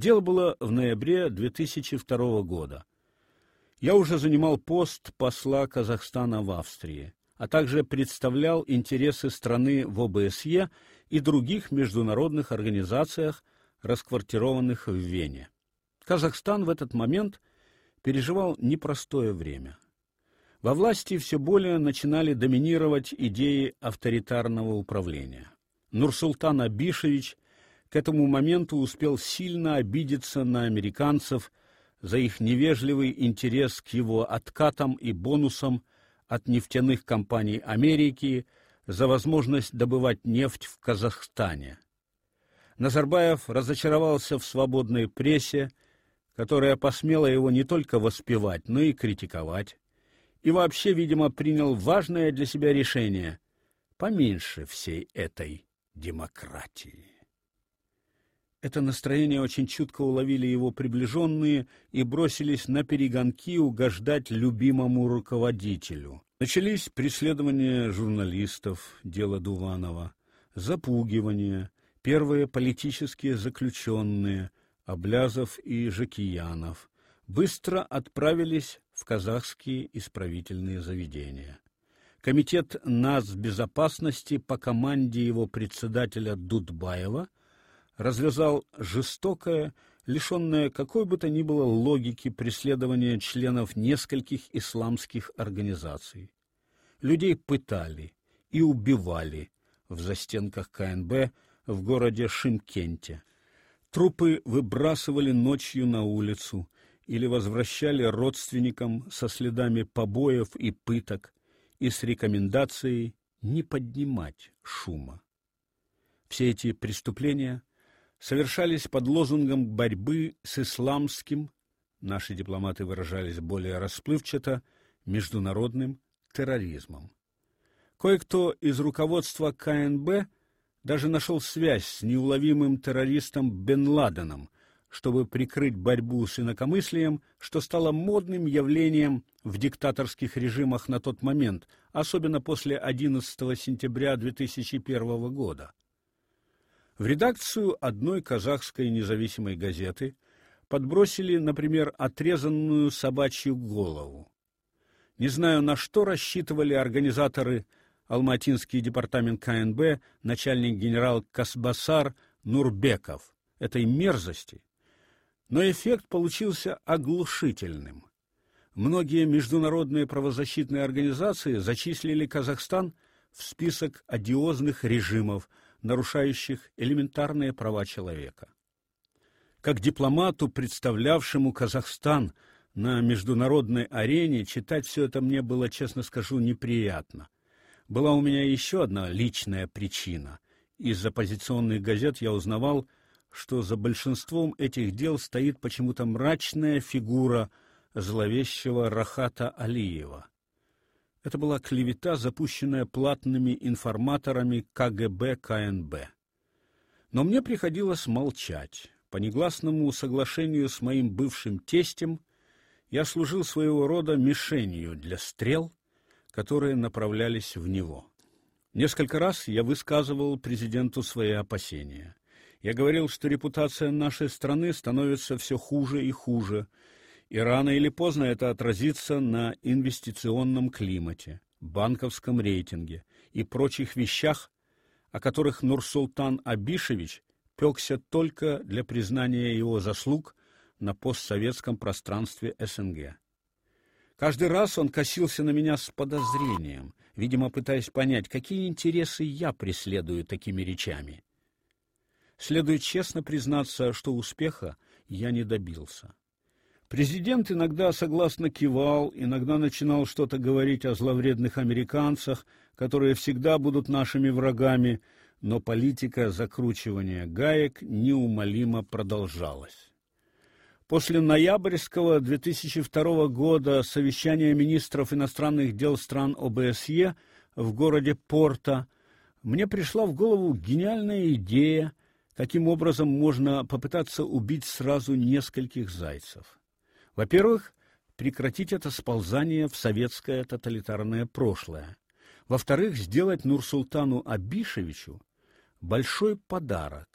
Дело было в ноябре 2002 года. Я уже занимал пост посла Казахстана в Австрии, а также представлял интересы страны в ОБСЕ и других международных организациях, расквартированных в Вене. Казахстан в этот момент переживал непростое время. Во власти все более начинали доминировать идеи авторитарного управления. Нурсултан Абишевич к этому моменту успел сильно обидеться на американцев за их невежливый интерес к его откатам и бонусам от нефтяных компаний Америки за возможность добывать нефть в Казахстане. Назарбаев разочаровался в свободной прессе, которая посмела его не только воспевать, но и критиковать и вообще, видимо, принял важное для себя решение поменьше всей этой демократии. Это настроение очень чутко уловили его приближенные и бросились на перегонки угождать любимому руководителю. Начались преследования журналистов, дело Дуванова, запугивания, первые политические заключенные, Облязов и Жакиянов, быстро отправились в казахские исправительные заведения. Комитет нацбезопасности по команде его председателя Дудбаева развязал жестокое, лишенное какой бы то ни было логики преследование членов нескольких исламских организаций. Людей пытали и убивали в застенках КНБ в городе Шимкенте. Трупы выбрасывали ночью на улицу, или возвращали родственникам со следами побоев и пыток и с рекомендацией не поднимать шума. Все эти преступления совершались под лозунгом борьбы с исламским, наши дипломаты выражались более расплывчато, международным терроризмом. Кое-кто из руководства КНБ даже нашел связь с неуловимым террористом Бен Ладеном – чтобы прикрыть борьбу с инакомыслием, что стало модным явлением в диктаторских режимах на тот момент, особенно после 11 сентября 2001 года. В редакцию одной казахской независимой газеты подбросили, например, отрезанную собачью голову. Не знаю, на что рассчитывали организаторы Алматинский департамент КНБ, начальник генерал Касбасар Нурбеков этой мерзости но эффект получился оглушительным. Многие международные правозащитные организации зачислили Казахстан в список одиозных режимов, нарушающих элементарные права человека. Как дипломату, представлявшему Казахстан на международной арене, читать все это мне было, честно скажу, неприятно. Была у меня еще одна личная причина. Из оппозиционных газет я узнавал, что за большинством этих дел стоит почему-то мрачная фигура зловещего Рахата Алиева. Это была клевета, запущенная платными информаторами КГБ КНБ. Но мне приходилось молчать. По негласному соглашению с моим бывшим тестем я служил своего рода мишенью для стрел, которые направлялись в него. Несколько раз я высказывал президенту свои опасения. Я говорил, что репутация нашей страны становится все хуже и хуже, и рано или поздно это отразится на инвестиционном климате, банковском рейтинге и прочих вещах, о которых Нурсултан Абишевич пекся только для признания его заслуг на постсоветском пространстве СНГ. Каждый раз он косился на меня с подозрением, видимо, пытаясь понять, какие интересы я преследую такими речами. Следует честно признаться, что успеха я не добился. Президент иногда согласно кивал, иногда начинал что-то говорить о зловредных американцах, которые всегда будут нашими врагами, но политика закручивания гаек неумолимо продолжалась. После ноябрьского 2002 года совещания министров иностранных дел стран ОБСЕ в городе Порто мне пришла в голову гениальная идея Таким образом можно попытаться убить сразу нескольких зайцев. Во-первых, прекратить это сползание в советское тоталитарное прошлое. Во-вторых, сделать Нурсултану Абишевичу большой подарок.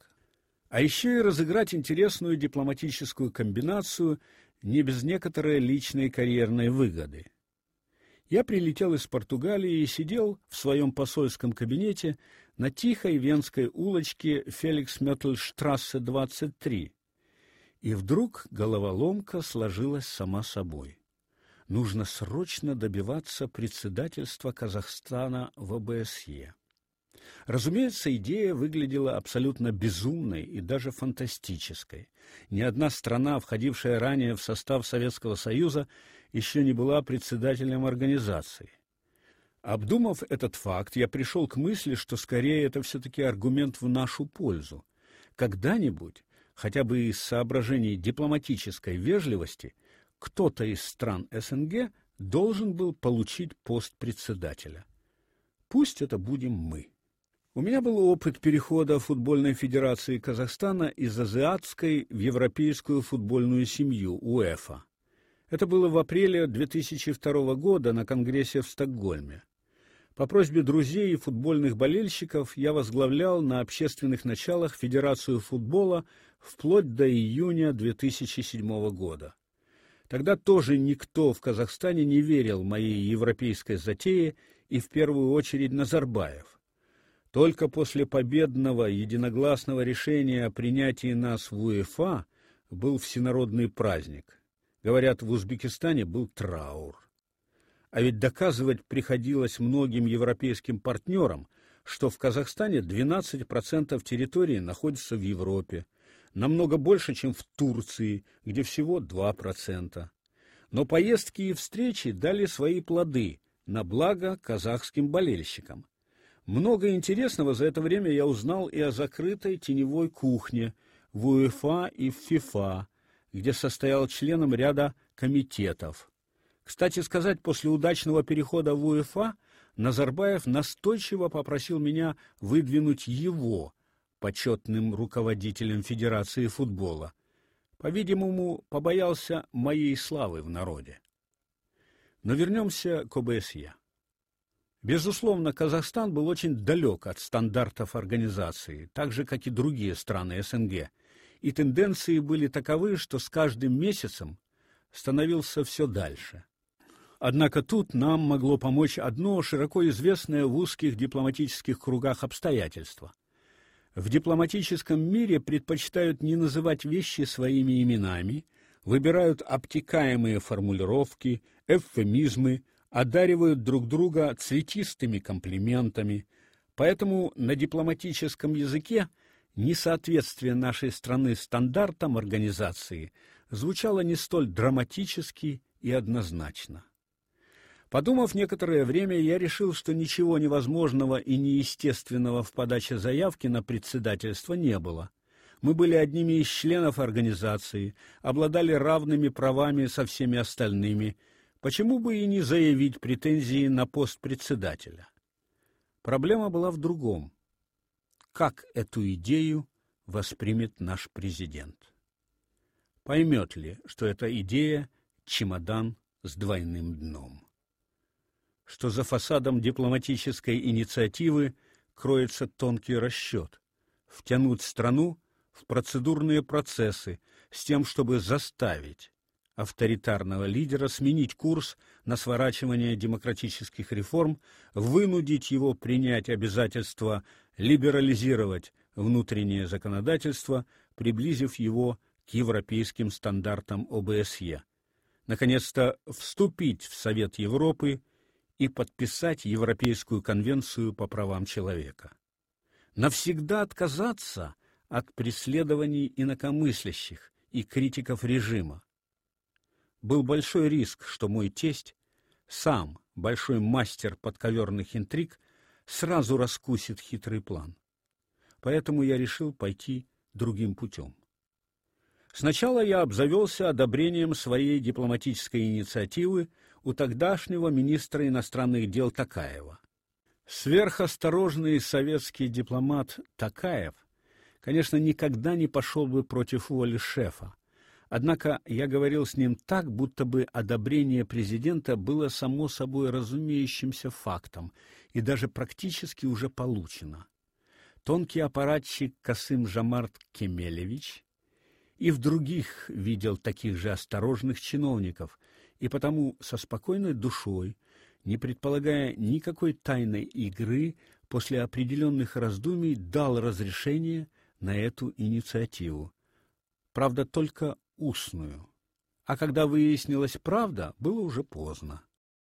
а еще и разыграть интересную дипломатическую комбинацию не без некоторой личной карьерной выгоды. Я прилетел из Португалии и сидел в своем посольском кабинете на тихой венской улочке Феликс Мётльштрассе 23. И вдруг головоломка сложилась сама собой. Нужно срочно добиваться председательства Казахстана в ОБСЕ. Разумеется, идея выглядела абсолютно безумной и даже фантастической. Ни одна страна, входившая ранее в состав Советского Союза, еще не была председателем организации. Обдумав этот факт, я пришел к мысли, что скорее это все таки аргумент в нашу пользу. Когда-нибудь, хотя бы из соображений дипломатической вежливости, кто-то из стран СНГ должен был получить пост председателя. Пусть это будем мы. У меня был опыт перехода футбольной федерации Казахстана из азиатской в европейскую футбольную семью УЕФА. Это было в апреле 2002 года на конгрессе в Стокгольме. По просьбе друзей и футбольных болельщиков я возглавлял на общественных началах Федерацию футбола вплоть до июня 2007 года. Тогда тоже никто в Казахстане не верил моей европейской затее и в первую очередь Назарбаев. Только после победного единогласного решения о принятии нас в УЕФА был всенародный праздник. Говорят, в Узбекистане был траур. А ведь доказывать приходилось многим европейским партнерам, что в Казахстане 12% территории находится в Европе, намного больше, чем в Турции, где всего 2%. Но поездки и встречи дали свои плоды на благо казахским болельщикам. Много интересного за это время я узнал и о закрытой теневой кухне в УЕФА и в ФИФА, где состоял членом ряда комитетов. Кстати сказать, после удачного перехода в УЕФА Назарбаев настойчиво попросил меня выдвинуть его почетным руководителем Федерации футбола. По-видимому, побоялся моей славы в народе. Но вернемся к ОБСЕ. Безусловно, Казахстан был очень далек от стандартов организации, так же как и другие страны СНГ. И тенденции были таковы, что с каждым месяцем становился все дальше. Однако тут нам могло помочь одно широко известное в узких дипломатических кругах обстоятельство. В дипломатическом мире предпочитают не называть вещи своими именами, выбирают обтекаемые формулировки, эвфемизмы, одаривают друг друга цветистыми комплиментами. Поэтому на дипломатическом языке несоответствие нашей страны стандартам организации звучало не столь драматически и однозначно. Подумав некоторое время, я решил, что ничего невозможного и неестественного в подаче заявки на председательство не было. Мы были одними из членов организации, обладали равными правами со всеми остальными. Почему бы и не заявить претензии на пост председателя? Проблема была в другом. Как эту идею воспримет наш президент? Поймет ли, что эта идея чемодан с двойным дном? Что за фасадом дипломатической инициативы кроется тонкий расчет — втянуть страну в процедурные процессы с тем, чтобы заставить авторитарного лидера сменить курс на сворачивание демократических реформ, вынудить его принять обязательство либерализировать внутреннее законодательство, приблизив его к европейским стандартам ОБСЕ. Наконец-то вступить в Совет Европы и подписать Европейскую конвенцию по правам человека. Навсегда отказаться от преследований инакомыслящих и критиков режима. Был большой риск, что мой тесть, сам большой мастер подковерных интриг, сразу раскусит хитрый план. Поэтому я решил пойти другим путем. Сначала я обзавелся одобрением своей дипломатической инициативы у тогдашнего министра иностранных дел Такаева. Сверхосторожный советский дипломат Такаев, конечно, никогда не пошел бы против воли шефа. Однако я говорил с ним так, будто бы одобрение президента было само собой разумеющимся фактом и даже практически уже получено. тонкий аппаратчик Касым Жамарт Кемелевич и в других видел таких же осторожных чиновников, и потому со спокойной душой, не предполагая никакой тайной игры, после определенных раздумий дал разрешение на эту инициативу. Правда, только устную. А когда выяснилась правда, было уже поздно.